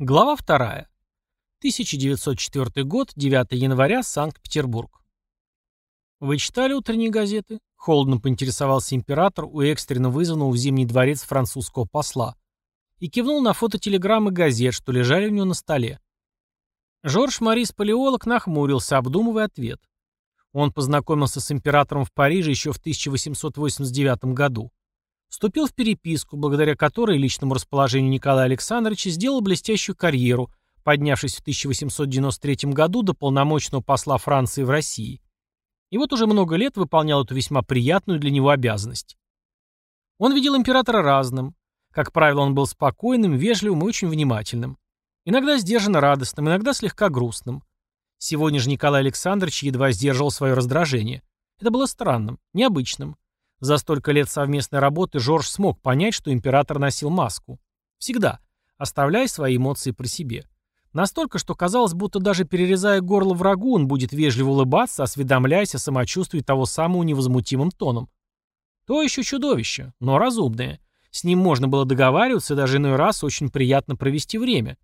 Глава 2. 1904 год, 9 января, Санкт-Петербург. «Вы читали утренние газеты?» — холодно поинтересовался император у экстренно вызванного в Зимний дворец французского посла и кивнул на фототелеграммы газет, что лежали у него на столе. Жорж Марис Палеолог нахмурился, обдумывая ответ. Он познакомился с императором в Париже еще в 1889 году. Вступил в переписку, благодаря которой личному расположению Николая Александровича сделал блестящую карьеру, поднявшись в 1893 году до полномочного посла Франции в России. И вот уже много лет выполнял эту весьма приятную для него обязанность. Он видел императора разным. Как правило, он был спокойным, вежливым и очень внимательным. Иногда сдержанно радостным, иногда слегка грустным. Сегодня же Николай Александрович едва сдерживал свое раздражение. Это было странным, необычным. За столько лет совместной работы Жорж смог понять, что император носил маску. Всегда, оставляя свои эмоции при себе. Настолько, что казалось, будто даже перерезая горло врагу, он будет вежливо улыбаться, осведомляясь о самочувствии того самого невозмутимым тоном. То еще чудовище, но разумное. С ним можно было договариваться, даже иной раз очень приятно провести время.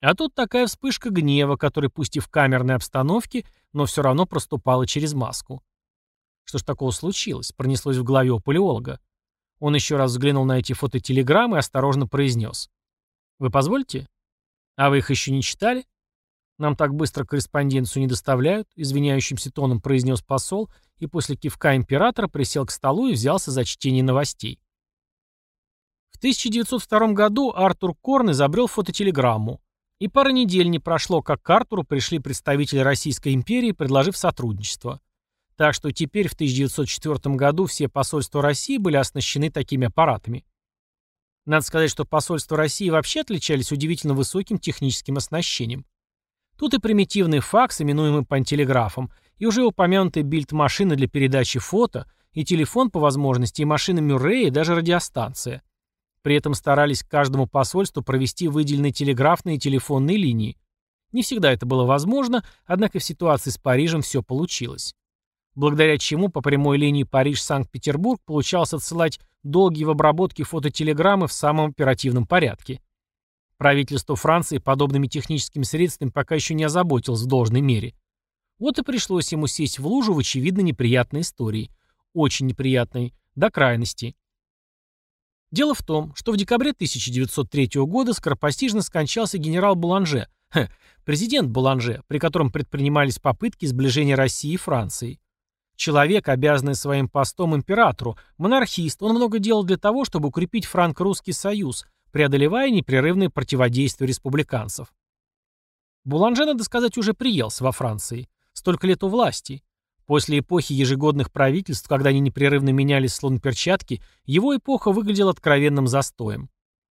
А тут такая вспышка гнева, который пусть и в камерной обстановке, но все равно проступала через маску. Что ж такого случилось? Пронеслось в голове у палеолога. Он еще раз взглянул на эти фототелеграммы и осторожно произнес. «Вы позволите? А вы их еще не читали? Нам так быстро корреспонденцию не доставляют», извиняющимся тоном произнес посол и после кивка императора присел к столу и взялся за чтение новостей. В 1902 году Артур Корн изобрел фототелеграмму, и пара недель не прошло, как к Артуру пришли представители Российской империи, предложив сотрудничество. Так что теперь в 1904 году все посольства России были оснащены такими аппаратами. Надо сказать, что посольства России вообще отличались удивительно высоким техническим оснащением. Тут и примитивный факс, именуемый пантелеграфом, и уже упомянутые бильд-машины для передачи фото, и телефон по возможности, и машина Мюррея, и даже радиостанция. При этом старались каждому посольству провести выделенные телеграфные и телефонные линии. Не всегда это было возможно, однако в ситуации с Парижем все получилось благодаря чему по прямой линии Париж-Санкт-Петербург получалось отсылать долгие в обработке фототелеграммы в самом оперативном порядке. Правительство Франции подобными техническими средствами пока еще не озаботилось в должной мере. Вот и пришлось ему сесть в лужу в очевидно неприятной истории. Очень неприятной, до крайности. Дело в том, что в декабре 1903 года скоропостижно скончался генерал Буланже, президент Буланже, при котором предпринимались попытки сближения России и Франции. Человек, обязанный своим постом императору, монархист, он много делал для того, чтобы укрепить франко-русский союз, преодолевая непрерывное противодействие республиканцев. Буланже, надо сказать, уже приелся во Франции. Столько лет у власти. После эпохи ежегодных правительств, когда они непрерывно менялись словно перчатки, его эпоха выглядела откровенным застоем.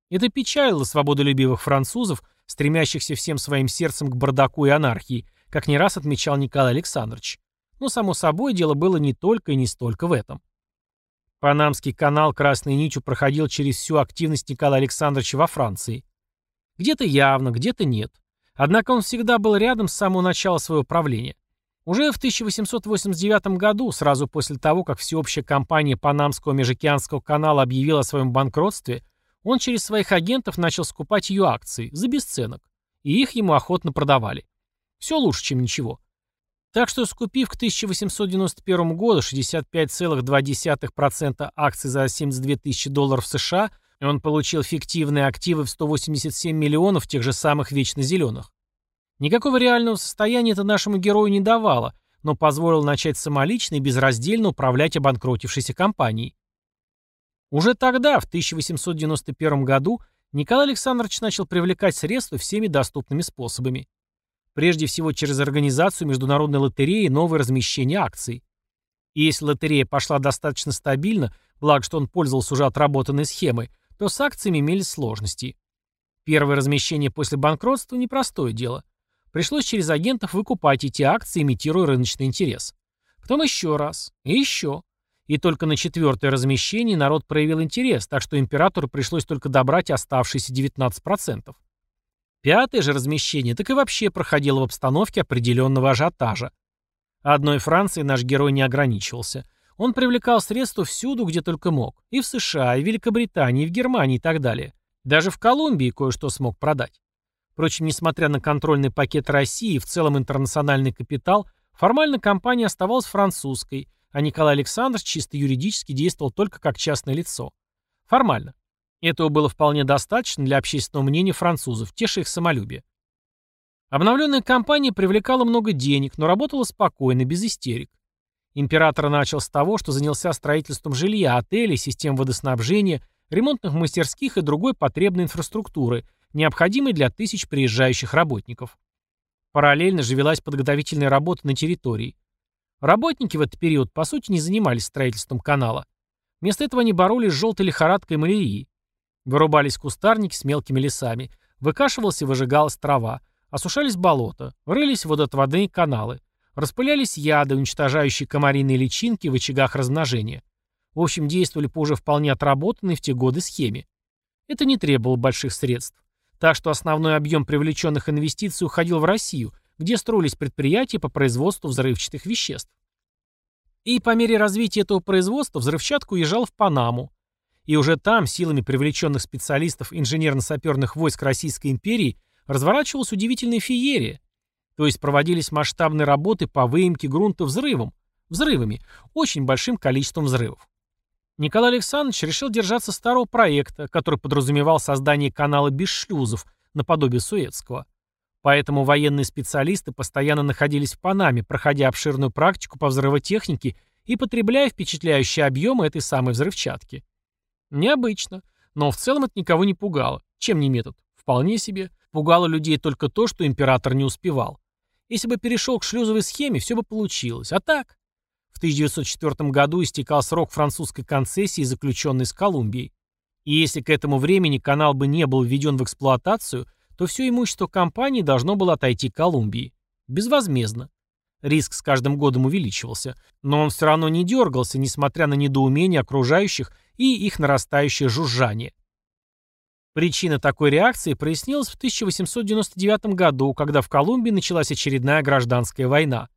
Это печалило свободолюбивых французов, стремящихся всем своим сердцем к бардаку и анархии, как не раз отмечал Николай Александрович. Но, само собой, дело было не только и не столько в этом. Панамский канал красной нитью проходил через всю активность Николая Александровича во Франции. Где-то явно, где-то нет. Однако он всегда был рядом с самого начала своего правления. Уже в 1889 году, сразу после того, как всеобщая компания Панамского межокеанского канала объявила о своем банкротстве, он через своих агентов начал скупать ее акции за бесценок, и их ему охотно продавали. Все лучше, чем ничего. Так что, скупив к 1891 году 65,2% акций за 72 тысячи долларов США, он получил фиктивные активы в 187 миллионов тех же самых вечно зеленых. Никакого реального состояния это нашему герою не давало, но позволило начать самолично и безраздельно управлять обанкротившейся компанией. Уже тогда, в 1891 году, Николай Александрович начал привлекать средства всеми доступными способами. Прежде всего через организацию Международной лотереи и новое размещение акций. И если лотерея пошла достаточно стабильно, благо что он пользовался уже отработанной схемой, то с акциями имелись сложности. Первое размещение после банкротства – непростое дело. Пришлось через агентов выкупать эти акции, имитируя рыночный интерес. Потом еще раз. И еще. И только на четвертое размещение народ проявил интерес, так что императору пришлось только добрать оставшиеся 19%. Пятое же размещение так и вообще проходило в обстановке определенного ажиотажа. Одной Франции наш герой не ограничивался. Он привлекал средства всюду, где только мог. И в США, и в Великобритании, и в Германии и так далее. Даже в Колумбии кое-что смог продать. Впрочем, несмотря на контрольный пакет России и в целом интернациональный капитал, формально компания оставалась французской, а Николай Александрович чисто юридически действовал только как частное лицо. Формально. Этого было вполне достаточно для общественного мнения французов, теша их самолюбие. Обновленная компания привлекала много денег, но работала спокойно, без истерик. Император начал с того, что занялся строительством жилья, отелей, систем водоснабжения, ремонтных мастерских и другой потребной инфраструктуры, необходимой для тысяч приезжающих работников. Параллельно же велась подготовительная работа на территории. Работники в этот период, по сути, не занимались строительством канала. Вместо этого они боролись с желтой лихорадкой малярией. Вырубались кустарники с мелкими лесами, выкашивалась и выжигалась трава, осушались болота, рылись водоотводные каналы, Распылялись яды, уничтожающие комариные личинки в очагах размножения. В общем, действовали по уже вполне отработанной в те годы схеме. Это не требовало больших средств. Так что основной объем привлеченных инвестиций уходил в Россию, где строились предприятия по производству взрывчатых веществ. И по мере развития этого производства взрывчатка уезжала в Панаму. И уже там, силами привлеченных специалистов инженерно-саперных войск Российской империи, разворачивалась удивительная феерия. То есть проводились масштабные работы по выемке грунта взрывом, взрывами, очень большим количеством взрывов. Николай Александрович решил держаться старого проекта, который подразумевал создание канала без шлюзов, наподобие Суэцкого. Поэтому военные специалисты постоянно находились в Панаме, проходя обширную практику по взрывотехнике и потребляя впечатляющие объемы этой самой взрывчатки. Необычно, но в целом это никого не пугало. Чем не метод? Вполне себе. Пугало людей только то, что император не успевал. Если бы перешел к шлюзовой схеме, все бы получилось. А так? В 1904 году истекал срок французской концессии, заключенной с Колумбией. И если к этому времени канал бы не был введен в эксплуатацию, то все имущество компании должно было отойти Колумбии. Безвозмездно. Риск с каждым годом увеличивался, но он все равно не дергался, несмотря на недоумение окружающих и их нарастающее жужжание. Причина такой реакции прояснилась в 1899 году, когда в Колумбии началась очередная гражданская война.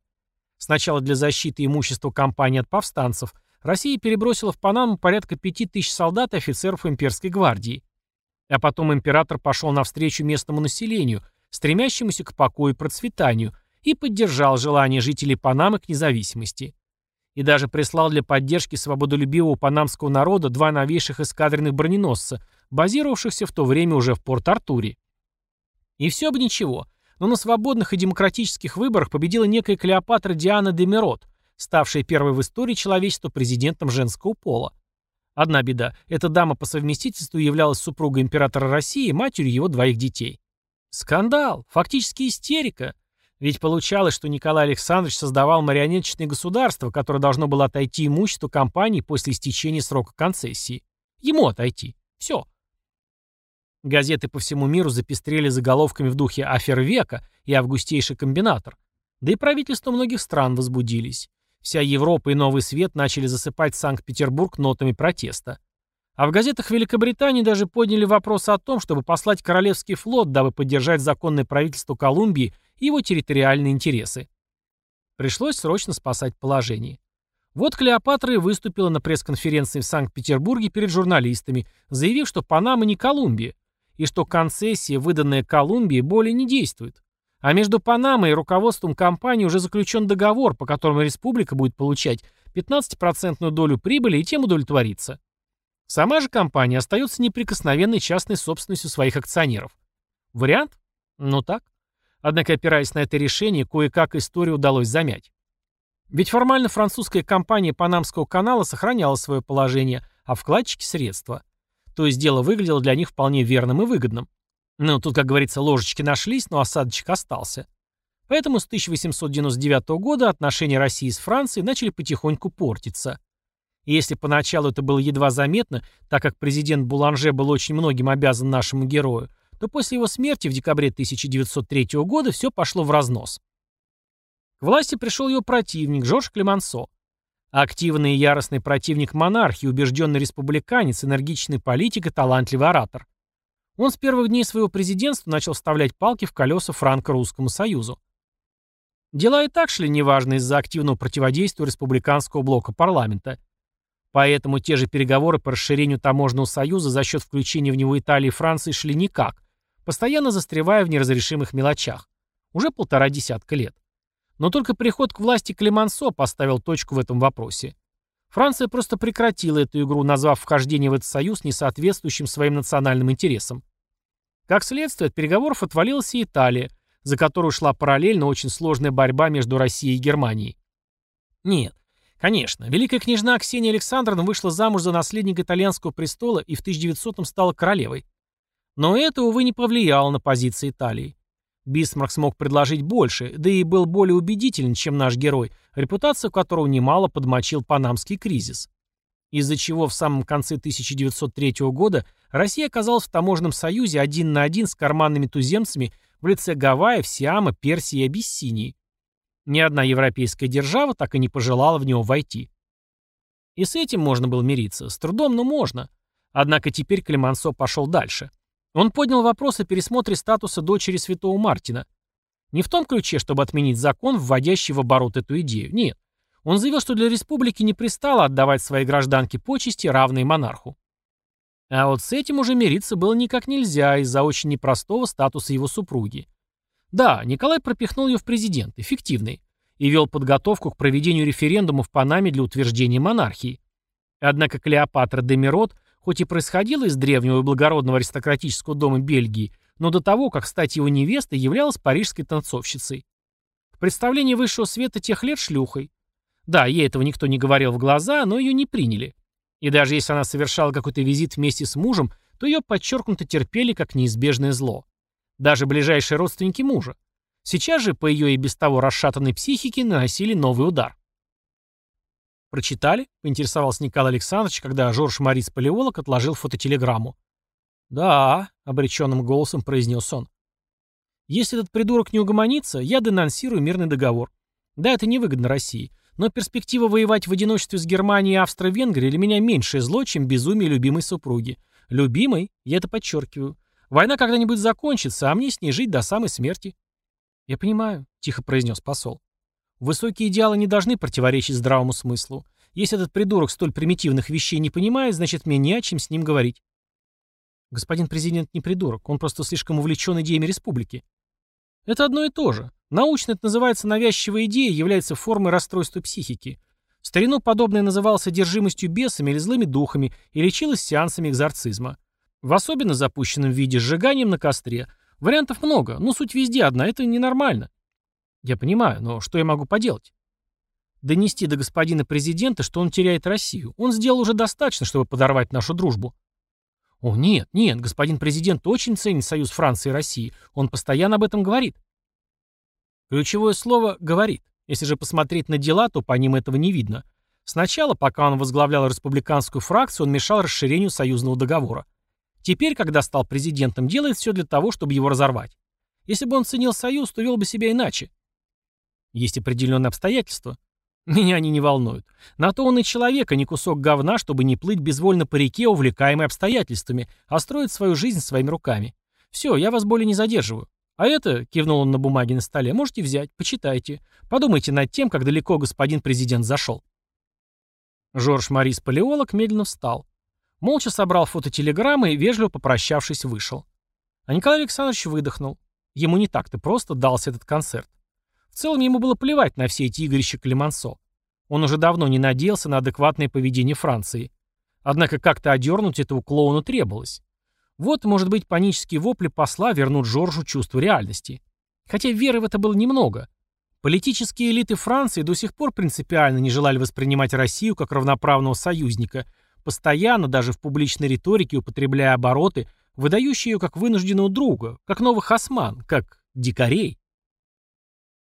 Сначала для защиты имущества компании от повстанцев Россия перебросила в Панаму порядка 5000 солдат и офицеров имперской гвардии. А потом император пошел навстречу местному населению, стремящемуся к покою и процветанию, и поддержал желание жителей Панамы к независимости. И даже прислал для поддержки свободолюбивого панамского народа два новейших эскадренных броненосца, базировавшихся в то время уже в Порт-Артуре. И все бы ничего, но на свободных и демократических выборах победила некая Клеопатра Диана де Мерот, ставшая первой в истории человечества президентом женского пола. Одна беда – эта дама по совместительству являлась супругой императора России и матерью его двоих детей. Скандал, фактически истерика. Ведь получалось, что Николай Александрович создавал марионеточное государство, которое должно было отойти имущество компании после истечения срока концессии. Ему отойти. Все. Газеты по всему миру запестрели заголовками в духе «Афер века» и «Августейший комбинатор». Да и правительства многих стран возбудились. Вся Европа и Новый Свет начали засыпать Санкт-Петербург нотами протеста. А в газетах Великобритании даже подняли вопрос о том, чтобы послать Королевский флот, дабы поддержать законное правительство Колумбии и его территориальные интересы. Пришлось срочно спасать положение. Вот Клеопатра и выступила на пресс-конференции в Санкт-Петербурге перед журналистами, заявив, что Панама не Колумбия, и что концессия, выданная Колумбии, более не действует. А между Панамой и руководством компании уже заключен договор, по которому республика будет получать 15% долю прибыли и тем удовлетвориться. Сама же компания остается неприкосновенной частной собственностью своих акционеров. Вариант? Ну так. Однако, опираясь на это решение, кое-как историю удалось замять. Ведь формально французская компания Панамского канала сохраняла свое положение, а вкладчики – средства. То есть дело выглядело для них вполне верным и выгодным. Ну, тут, как говорится, ложечки нашлись, но осадочек остался. Поэтому с 1899 года отношения России с Францией начали потихоньку портиться. И если поначалу это было едва заметно, так как президент Буланже был очень многим обязан нашему герою, то после его смерти в декабре 1903 года все пошло в разнос. К власти пришел его противник Жорж Клемансо. Активный и яростный противник монархии, убежденный республиканец, энергичный политик и талантливый оратор. Он с первых дней своего президентства начал вставлять палки в колеса франко-русскому союзу. Дела и так шли неважно из-за активного противодействия республиканского блока парламента. Поэтому те же переговоры по расширению таможенного союза за счет включения в него Италии и Франции шли никак, постоянно застревая в неразрешимых мелочах. Уже полтора десятка лет. Но только приход к власти Клемансо поставил точку в этом вопросе. Франция просто прекратила эту игру, назвав вхождение в этот союз несоответствующим своим национальным интересам. Как следствие, от переговоров отвалилась и Италия, за которую шла параллельно очень сложная борьба между Россией и Германией. Нет, конечно, великая княжна Ксения Александровна вышла замуж за наследника итальянского престола и в 1900-м стала королевой. Но это, увы, не повлияло на позиции Италии. Бисмарк смог предложить больше, да и был более убедителен, чем наш герой, репутацию которого немало подмочил панамский кризис. Из-за чего в самом конце 1903 года Россия оказалась в таможенном союзе один на один с карманными туземцами в лице Гавайев, Сиама, Персии и Абиссинии. Ни одна европейская держава так и не пожелала в него войти. И с этим можно было мириться, с трудом, но можно. Однако теперь Клемансо пошел дальше. Он поднял вопрос о пересмотре статуса дочери святого Мартина. Не в том ключе, чтобы отменить закон, вводящий в оборот эту идею. Нет. Он заявил, что для республики не пристало отдавать своей гражданке почести, равные монарху. А вот с этим уже мириться было никак нельзя из-за очень непростого статуса его супруги. Да, Николай пропихнул ее в президент, эффективный, и вел подготовку к проведению референдума в Панаме для утверждения монархии. Однако Клеопатра Демирот, хоть и происходила из древнего и благородного аристократического дома Бельгии, но до того, как стать его невестой, являлась парижской танцовщицей. В представлении высшего света тех лет шлюхой. Да, ей этого никто не говорил в глаза, но ее не приняли. И даже если она совершала какой-то визит вместе с мужем, то ее подчеркнуто терпели как неизбежное зло. Даже ближайшие родственники мужа. Сейчас же по ее и без того расшатанной психике наносили новый удар. «Прочитали?» — поинтересовался Николай Александрович, когда Жорж Морис Палеолог отложил фототелеграмму. «Да», — обреченным голосом произнес он. «Если этот придурок не угомонится, я денонсирую мирный договор. Да, это невыгодно России. Но перспектива воевать в одиночестве с Германией и Австро-Венгрией для меня меньшее зло, чем безумие любимой супруги. Любимой, я это подчеркиваю. Война когда-нибудь закончится, а мне с ней жить до самой смерти. Я понимаю, тихо произнес посол. Высокие идеалы не должны противоречить здравому смыслу. Если этот придурок столь примитивных вещей не понимает, значит мне не о чем с ним говорить. Господин президент не придурок, он просто слишком увлечен идеями республики. Это одно и то же. Научно это называется навязчивая идея, является формой расстройства психики. В старину подобное называлось одержимостью бесами или злыми духами и лечилось сеансами экзорцизма. В особенно запущенном виде сжиганием на костре. Вариантов много, но суть везде одна, это ненормально. Я понимаю, но что я могу поделать? Донести до господина президента, что он теряет Россию. Он сделал уже достаточно, чтобы подорвать нашу дружбу. О, нет, нет, господин президент очень ценит союз Франции и России. Он постоянно об этом говорит. Ключевое слово «говорит». Если же посмотреть на дела, то по ним этого не видно. Сначала, пока он возглавлял республиканскую фракцию, он мешал расширению союзного договора. Теперь, когда стал президентом, делает все для того, чтобы его разорвать. Если бы он ценил союз, то вел бы себя иначе. Есть определенные обстоятельства. Меня они не волнуют. На то он и человек, а не кусок говна, чтобы не плыть безвольно по реке, увлекаемый обстоятельствами, а строить свою жизнь своими руками. Все, я вас более не задерживаю. А это, кивнул он на бумаге на столе, можете взять, почитайте. Подумайте над тем, как далеко господин президент зашел. Жорж Марис Палеолог медленно встал. Молча собрал фототелеграммы и, вежливо попрощавшись, вышел. А Николай Александрович выдохнул. Ему не так-то просто дался этот концерт. В целом ему было плевать на все эти игрища Клемансо. Он уже давно не надеялся на адекватное поведение Франции. Однако как-то одернуть этого клоуна требовалось. Вот, может быть, панические вопли посла вернут Жоржу чувство реальности. Хотя веры в это было немного. Политические элиты Франции до сих пор принципиально не желали воспринимать Россию как равноправного союзника, постоянно, даже в публичной риторике, употребляя обороты, выдающие ее как вынужденного друга, как новых осман, как дикарей.